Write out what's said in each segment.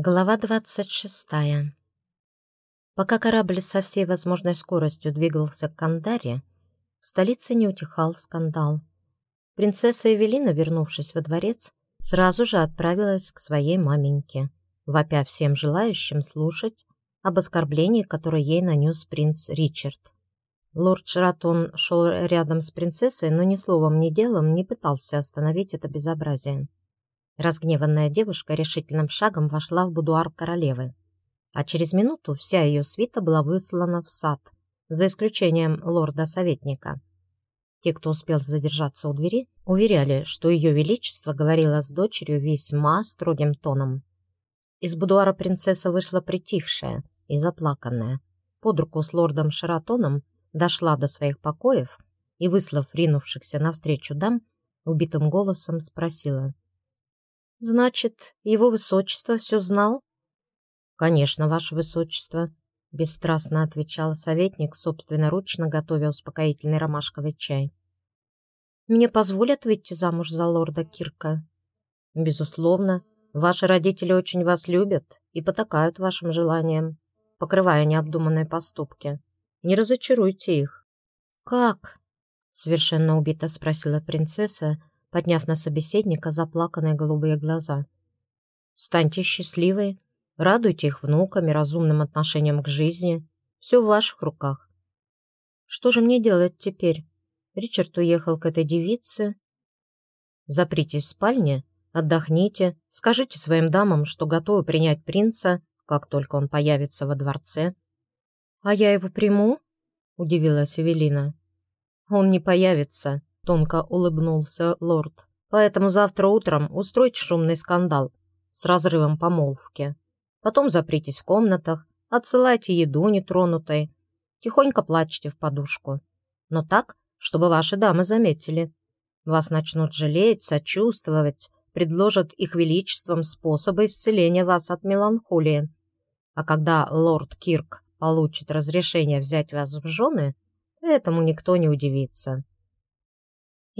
Глава 26. Пока корабль со всей возможной скоростью двигался к Кандаре, в столице не утихал скандал. Принцесса Эвелина, вернувшись во дворец, сразу же отправилась к своей маменьке, вопя всем желающим слушать об оскорблении, которое ей нанес принц Ричард. Лорд Шератон шел рядом с принцессой, но ни словом, ни делом не пытался остановить это безобразие. Разгневанная девушка решительным шагом вошла в будуар королевы, а через минуту вся ее свита была выслана в сад, за исключением лорда-советника. Те, кто успел задержаться у двери, уверяли, что ее величество говорило с дочерью весьма строгим тоном. Из будуара принцесса вышла притихшая и заплаканная. Под руку с лордом Шаратоном дошла до своих покоев и, выслав ринувшихся навстречу дам, убитым голосом спросила — Значит, его высочество все знал? Конечно, ваше высочество, бесстрастно отвечал советник, собственноручно готовя успокоительный ромашковый чай. Мне позволят выйти замуж за лорда Кирка? Безусловно, ваши родители очень вас любят и потакают вашим желаниям, покрывая необдуманные поступки. Не разочаруйте их. Как? Совершенно убито спросила принцесса, подняв на собеседника заплаканные голубые глаза. «Станьте счастливы, радуйте их внуками, разумным отношением к жизни. Все в ваших руках. Что же мне делать теперь? Ричард уехал к этой девице. Запритесь в спальне, отдохните, скажите своим дамам, что готовы принять принца, как только он появится во дворце. «А я его приму?» — удивилась Эвелина. «Он не появится», тонко улыбнулся лорд. Поэтому завтра утром устройте шумный скандал с разрывом помолвки. Потом запритесь в комнатах, отсылайте еду нетронутой, тихонько плачьте в подушку. Но так, чтобы ваши дамы заметили. Вас начнут жалеть, сочувствовать, предложат их величеством способы исцеления вас от меланхолии. А когда лорд Кирк получит разрешение взять вас в жены, этому никто не удивится.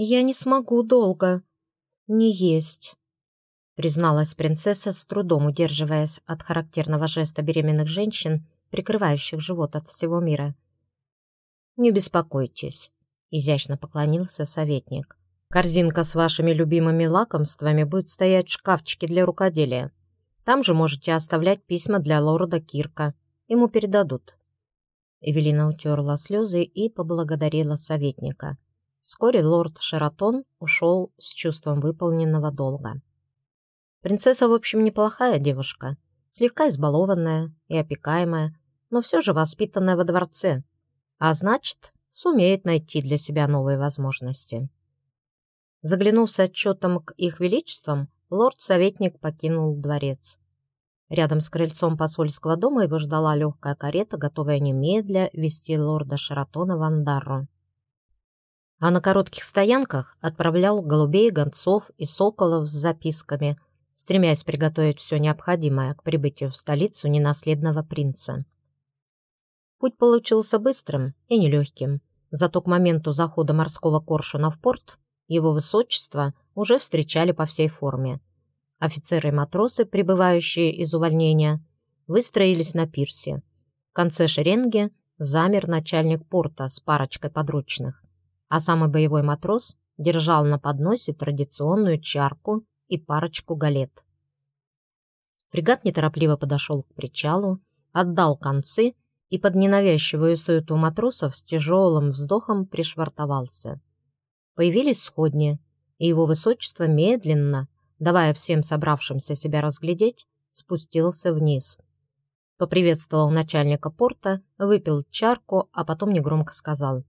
«Я не смогу долго не есть», призналась принцесса, с трудом удерживаясь от характерного жеста беременных женщин, прикрывающих живот от всего мира. «Не беспокойтесь», — изящно поклонился советник. «Корзинка с вашими любимыми лакомствами будет стоять в шкафчике для рукоделия. Там же можете оставлять письма для лорда Кирка. Ему передадут». Эвелина утерла слезы и поблагодарила советника. Вскоре лорд Шератон ушел с чувством выполненного долга. Принцесса, в общем, неплохая девушка, слегка избалованная и опекаемая, но все же воспитанная во дворце, а значит, сумеет найти для себя новые возможности. Заглянув с отчетом к их величествам, лорд-советник покинул дворец. Рядом с крыльцом посольского дома его ждала легкая карета, готовая немедля вести лорда Шаратона в Андарру а на коротких стоянках отправлял голубей, гонцов и соколов с записками, стремясь приготовить все необходимое к прибытию в столицу ненаследного принца. Путь получился быстрым и нелегким, зато к моменту захода морского коршуна в порт его высочество уже встречали по всей форме. Офицеры и матросы, прибывающие из увольнения, выстроились на пирсе. В конце шеренги замер начальник порта с парочкой подручных а самый боевой матрос держал на подносе традиционную чарку и парочку галет. Фрегат неторопливо подошел к причалу, отдал концы и под ненавязчивую суету матросов с тяжелым вздохом пришвартовался. Появились сходни, и его высочество медленно, давая всем собравшимся себя разглядеть, спустился вниз. Поприветствовал начальника порта, выпил чарку, а потом негромко сказал —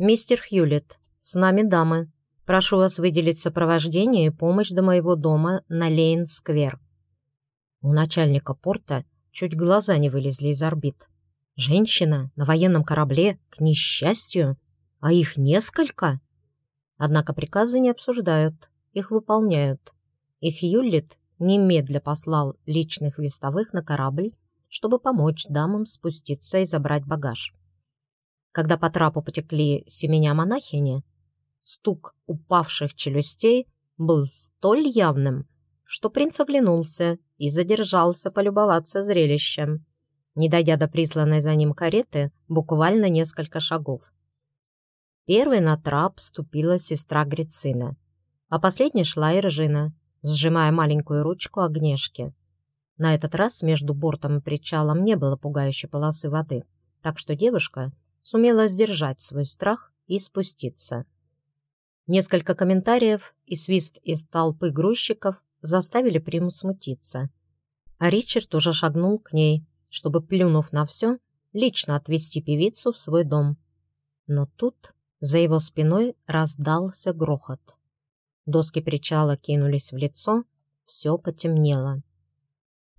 «Мистер Хьюлетт, с нами дамы. Прошу вас выделить сопровождение и помощь до моего дома на Лейн-сквер». У начальника порта чуть глаза не вылезли из орбит. Женщина на военном корабле, к несчастью, а их несколько. Однако приказы не обсуждают, их выполняют. И Хьюлетт немедля послал личных вестовых на корабль, чтобы помочь дамам спуститься и забрать багаж. Когда по трапу потекли семеня монахини, стук упавших челюстей был столь явным, что принц оглянулся и задержался полюбоваться зрелищем, не дойдя до присланной за ним кареты буквально несколько шагов. Первой на трап ступила сестра Грицина, а последней шла Иржина, сжимая маленькую ручку огнешки. На этот раз между бортом и причалом не было пугающей полосы воды, так что девушка сумела сдержать свой страх и спуститься. Несколько комментариев и свист из толпы грузчиков заставили Приму смутиться. А Ричард уже шагнул к ней, чтобы, плюнув на все, лично отвезти певицу в свой дом. Но тут за его спиной раздался грохот. Доски причала кинулись в лицо, все потемнело.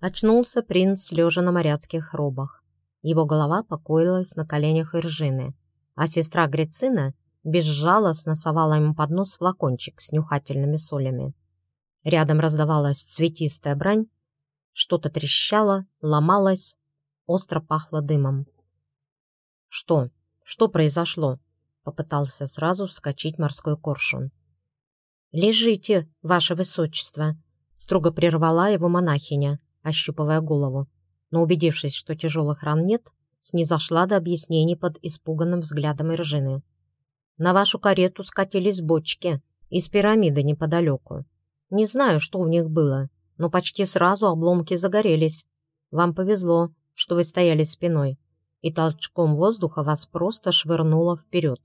Очнулся принц, лежа на моряцких робах. Его голова покоилась на коленях Иржины, а сестра Грицина безжалостно совала ему под нос флакончик с нюхательными солями. Рядом раздавалась цветистая брань, что-то трещало, ломалось, остро пахло дымом. «Что? Что произошло?» — попытался сразу вскочить морской коршун. «Лежите, ваше высочество!» — строго прервала его монахиня, ощупывая голову, но, убедившись, что тяжелых ран нет, снизошла до объяснений под испуганным взглядом Иржины. «На вашу карету скатились бочки из пирамиды неподалеку. Не знаю, что в них было, но почти сразу обломки загорелись. Вам повезло, что вы стояли спиной, и толчком воздуха вас просто швырнуло вперед.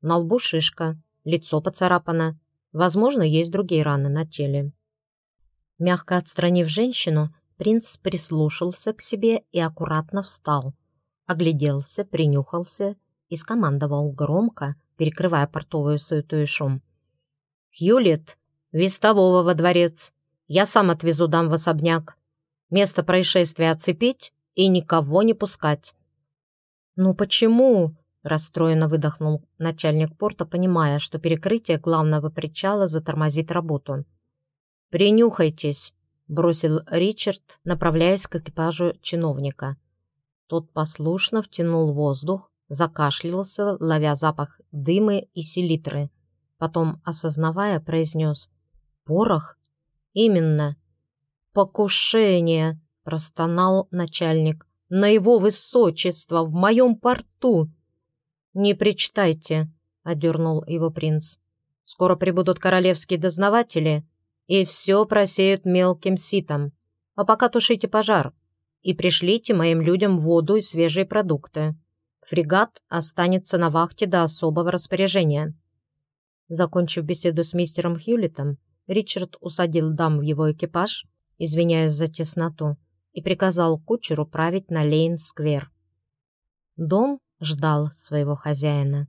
На лбу шишка, лицо поцарапано, возможно, есть другие раны на теле. Мягко отстранив женщину, принц прислушался к себе и аккуратно встал, огляделся, принюхался и скомандовал громко, перекрывая портовую суету и шум. «Хьюлет, Вестового во дворец. Я сам отвезу дам в особняк. Место происшествия оцепить и никого не пускать». «Ну почему?» – расстроенно выдохнул начальник порта, понимая, что перекрытие главного причала затормозит работу. «Принюхайтесь», – бросил Ричард, направляясь к экипажу чиновника. Тот послушно втянул воздух, закашлялся, ловя запах дыма и селитры. Потом, осознавая, произнес порох? Именно. Покушение, простонал начальник. На его высочество в моем порту. Не причитайте, одернул его принц. Скоро прибудут королевские дознаватели и все просеют мелким ситом. А пока тушите пожар и пришлите моим людям воду и свежие продукты. Фрегат останется на вахте до особого распоряжения. Закончив беседу с мистером Хьюлитом, Ричард усадил дам в его экипаж, извиняясь за тесноту, и приказал кучеру править на Лейн-сквер. Дом ждал своего хозяина.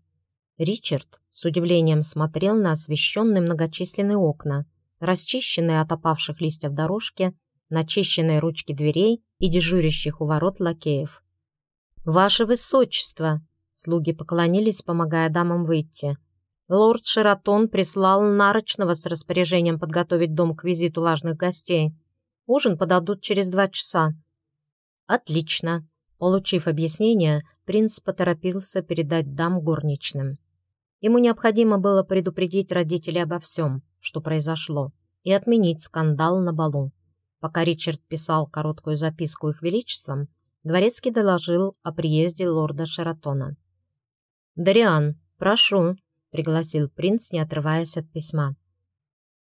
Ричард с удивлением смотрел на освещенные многочисленные окна, расчищенные от опавших листьев дорожки, начищенные ручки дверей и дежурящих у ворот лакеев. «Ваше Высочество!» Слуги поклонились, помогая дамам выйти – Лорд Шератон прислал нарочного с распоряжением подготовить дом к визиту важных гостей. Ужин подадут через два часа. Отлично. Получив объяснение, принц поторопился передать дам горничным. Ему необходимо было предупредить родителей обо всем, что произошло, и отменить скандал на балу. Пока Ричард писал короткую записку их величеством, дворецкий доложил о приезде лорда Шератона. «Дариан, прошу», — пригласил принц, не отрываясь от письма.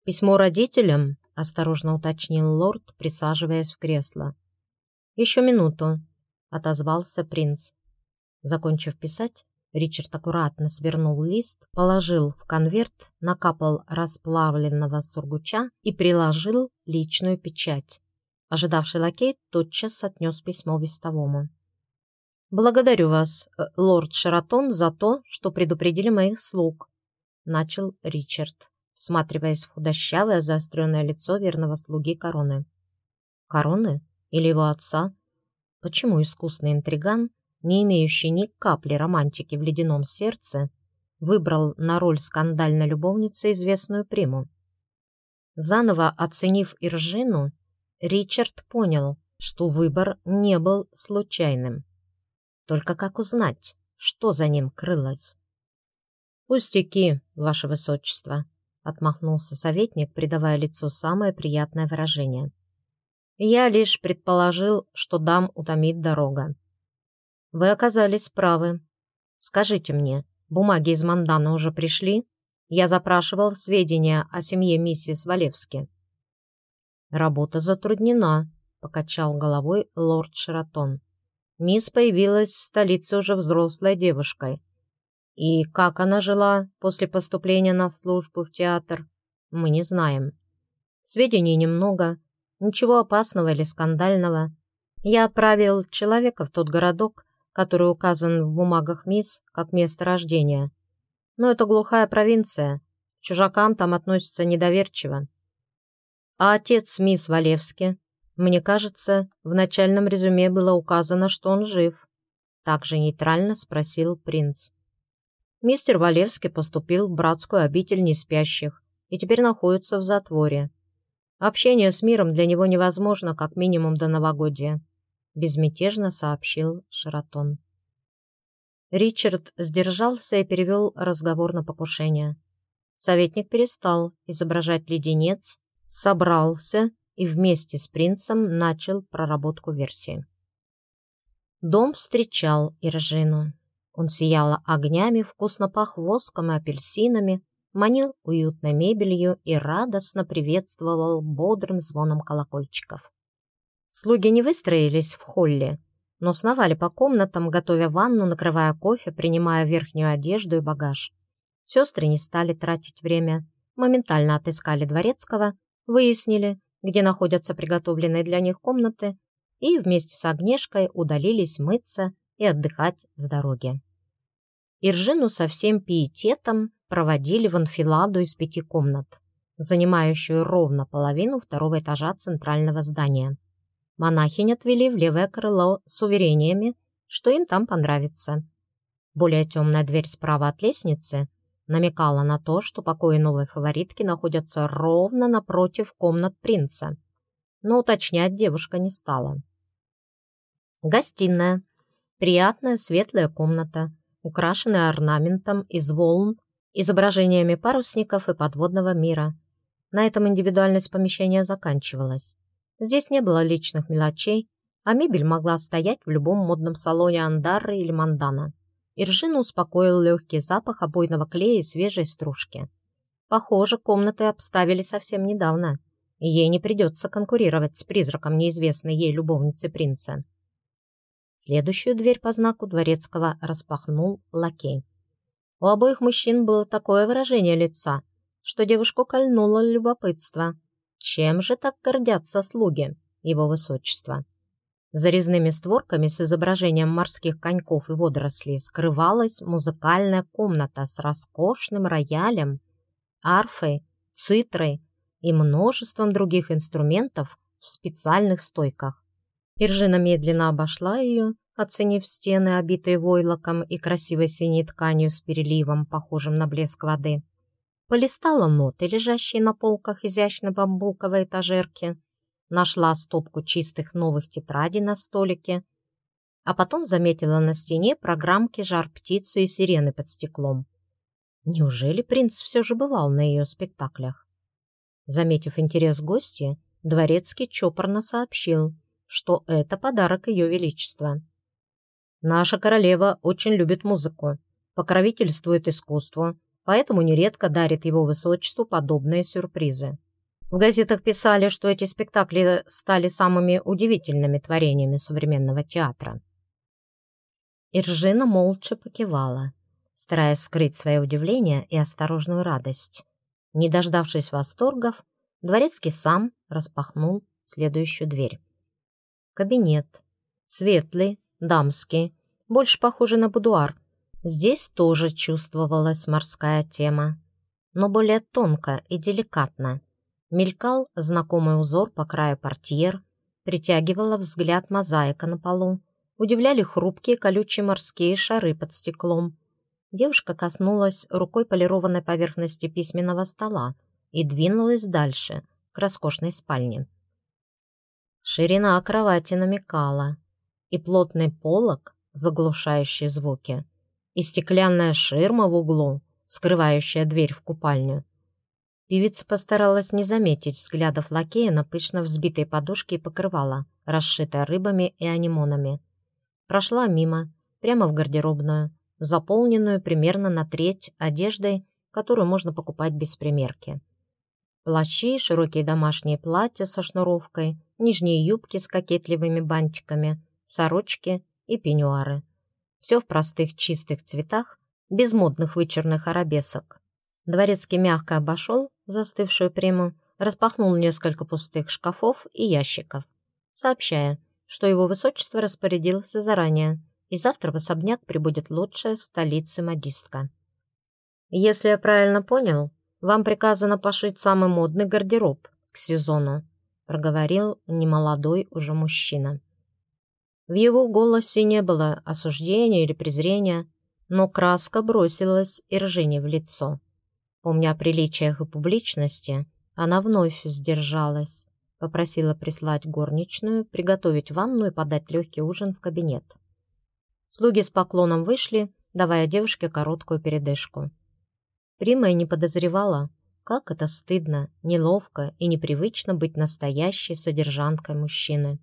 «Письмо родителям?» — осторожно уточнил лорд, присаживаясь в кресло. «Еще минуту», — отозвался принц. Закончив писать, Ричард аккуратно свернул лист, положил в конверт, накапал расплавленного сургуча и приложил личную печать. Ожидавший лакей тотчас отнес письмо вестовому. «Благодарю вас, э, лорд Шератон, за то, что предупредили моих слуг», — начал Ричард, всматриваясь в худощавое заостренное лицо верного слуги короны. «Короны? Или его отца? Почему искусный интриган, не имеющий ни капли романтики в ледяном сердце, выбрал на роль скандальной любовницы известную приму?» Заново оценив Иржину, Ричард понял, что выбор не был случайным. Только как узнать, что за ним крылось? «Пустяки, ваше высочество», — отмахнулся советник, придавая лицу самое приятное выражение. Я лишь предположил, что дам утомит дорога. Вы оказались правы. Скажите мне, бумаги из Мандана уже пришли? Я запрашивал сведения о семье миссис Валевски. Работа затруднена, покачал головой лорд Шератон. Мисс появилась в столице уже взрослой девушкой. И как она жила после поступления на службу в театр, мы не знаем. Сведений немного, Ничего опасного или скандального. Я отправил человека в тот городок, который указан в бумагах мисс как место рождения. Но это глухая провинция. К чужакам там относятся недоверчиво. А отец мисс Валевски, мне кажется, в начальном резюме было указано, что он жив. Также нейтрально спросил принц. Мистер Валевский поступил в братскую обитель неспящих и теперь находится в затворе. Общение с миром для него невозможно как минимум до новогодия», — безмятежно сообщил Шератон. Ричард сдержался и перевел разговор на покушение. Советник перестал изображать леденец, собрался и вместе с принцем начал проработку версии. Дом встречал Иржину. Он сиял огнями, вкусно пах воском и апельсинами, манил уютной мебелью и радостно приветствовал бодрым звоном колокольчиков. Слуги не выстроились в холле, но сновали по комнатам, готовя ванну, накрывая кофе, принимая верхнюю одежду и багаж. Сестры не стали тратить время, моментально отыскали дворецкого, выяснили, где находятся приготовленные для них комнаты, и вместе с Огнешкой удалились мыться и отдыхать с дороги. Иржину со всем пиететом проводили в анфиладу из пяти комнат, занимающую ровно половину второго этажа центрального здания. Монахинь отвели в левое крыло с уверениями, что им там понравится. Более темная дверь справа от лестницы намекала на то, что покои новой фаворитки находятся ровно напротив комнат принца, но уточнять девушка не стала. Гостиная. Приятная светлая комната, украшенная орнаментом из волн изображениями парусников и подводного мира. На этом индивидуальность помещения заканчивалась. Здесь не было личных мелочей, а мебель могла стоять в любом модном салоне Андарры или Мандана. Иржину успокоил легкий запах обойного клея и свежей стружки. Похоже, комнаты обставили совсем недавно, ей не придется конкурировать с призраком неизвестной ей любовницы принца. Следующую дверь по знаку дворецкого распахнул лакей. У обоих мужчин было такое выражение лица, что девушку кольнуло любопытство. Чем же так гордятся слуги его высочества? За резными створками с изображением морских коньков и водорослей скрывалась музыкальная комната с роскошным роялем, арфой, цитрой и множеством других инструментов в специальных стойках. Иржина медленно обошла ее оценив стены, обитые войлоком и красивой синей тканью с переливом, похожим на блеск воды. Полистала ноты, лежащие на полках изящной бамбуковой этажерки, нашла стопку чистых новых тетрадей на столике, а потом заметила на стене программки «Жар птицы» и «Сирены под стеклом». Неужели принц все же бывал на ее спектаклях? Заметив интерес гостя, дворецкий чопорно сообщил, что это подарок ее величества. Наша королева очень любит музыку, покровительствует искусству, поэтому нередко дарит его высочеству подобные сюрпризы. В газетах писали, что эти спектакли стали самыми удивительными творениями современного театра. Иржина молча покивала, стараясь скрыть свое удивление и осторожную радость. Не дождавшись восторгов, дворецкий сам распахнул следующую дверь. Кабинет. Светлый, дамский, больше похожий на будуар. Здесь тоже чувствовалась морская тема, но более тонко и деликатно. Мелькал знакомый узор по краю портьер, притягивала взгляд мозаика на полу, удивляли хрупкие колючие морские шары под стеклом. Девушка коснулась рукой полированной поверхности письменного стола и двинулась дальше, к роскошной спальне. Ширина кровати намекала и плотный полог, заглушающий звуки, и стеклянная ширма в углу, скрывающая дверь в купальню. Певица постаралась не заметить взглядов лакея на пышно взбитые подушки и покрывала, расшитое рыбами и анимонами. Прошла мимо, прямо в гардеробную, заполненную примерно на треть одеждой, которую можно покупать без примерки. Плащи, широкие домашние платья со шнуровкой, нижние юбки с кокетливыми бантиками, сорочки и пеньюары. Все в простых чистых цветах, без модных вычурных арабесок. Дворецкий мягко обошел застывшую приму, распахнул несколько пустых шкафов и ящиков, сообщая, что его высочество распорядился заранее, и завтра в особняк прибудет лучшая в столице модистка. «Если я правильно понял, вам приказано пошить самый модный гардероб к сезону», проговорил немолодой уже мужчина. В его голосе не было осуждения или презрения, но краска бросилась Иржине в лицо. Помня о приличиях и публичности, она вновь сдержалась, попросила прислать горничную, приготовить ванну и подать легкий ужин в кабинет. Слуги с поклоном вышли, давая девушке короткую передышку. Прима и не подозревала, как это стыдно, неловко и непривычно быть настоящей содержанкой мужчины.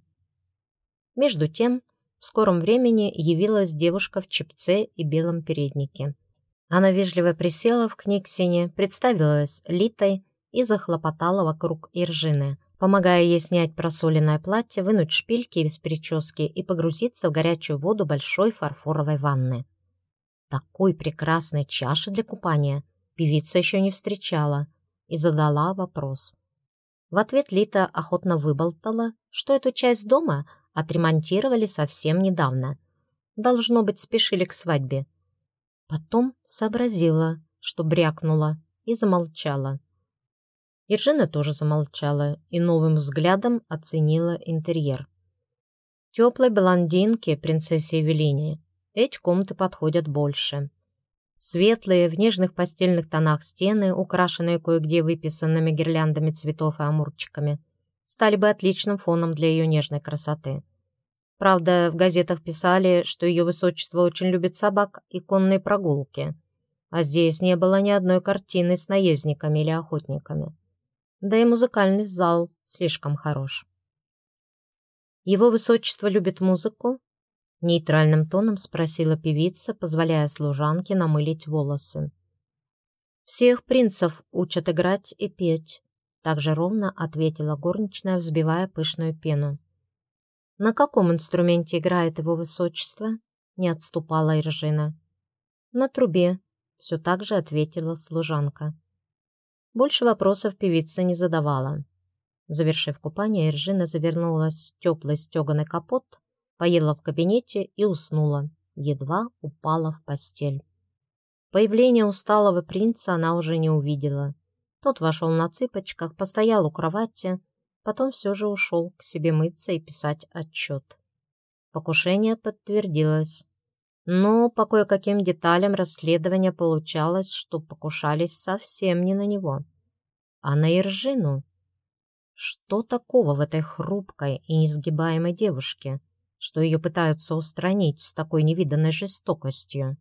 Между тем, в скором времени явилась девушка в чепце и белом переднике. Она вежливо присела в книгсине, представилась Литой и захлопотала вокруг Иржины, помогая ей снять просоленное платье, вынуть шпильки из прически и погрузиться в горячую воду большой фарфоровой ванны. Такой прекрасной чаши для купания певица еще не встречала и задала вопрос. В ответ Лита охотно выболтала, что эту часть дома отремонтировали совсем недавно. Должно быть, спешили к свадьбе. Потом сообразила, что брякнула, и замолчала. Иржина тоже замолчала и новым взглядом оценила интерьер. Теплой блондинке, принцессе Евелине, эти комнаты подходят больше. Светлые, в нежных постельных тонах стены, украшенные кое-где выписанными гирляндами цветов и амурчиками, стали бы отличным фоном для ее нежной красоты. Правда, в газетах писали, что ее высочество очень любит собак и конные прогулки, а здесь не было ни одной картины с наездниками или охотниками. Да и музыкальный зал слишком хорош. Его высочество любит музыку Нейтральным тоном спросила певица, позволяя служанке намылить волосы. «Всех принцев учат играть и петь», — также ровно ответила горничная, взбивая пышную пену. «На каком инструменте играет его высочество?» — не отступала Иржина. «На трубе», — все так же ответила служанка. Больше вопросов певица не задавала. Завершив купание, Иржина завернулась в теплый стеганый капот поела в кабинете и уснула, едва упала в постель. Появление усталого принца она уже не увидела. Тот вошел на цыпочках, постоял у кровати, потом все же ушел к себе мыться и писать отчет. Покушение подтвердилось. Но по кое-каким деталям расследования получалось, что покушались совсем не на него, а на Иржину. Что такого в этой хрупкой и несгибаемой девушке? что ее пытаются устранить с такой невиданной жестокостью.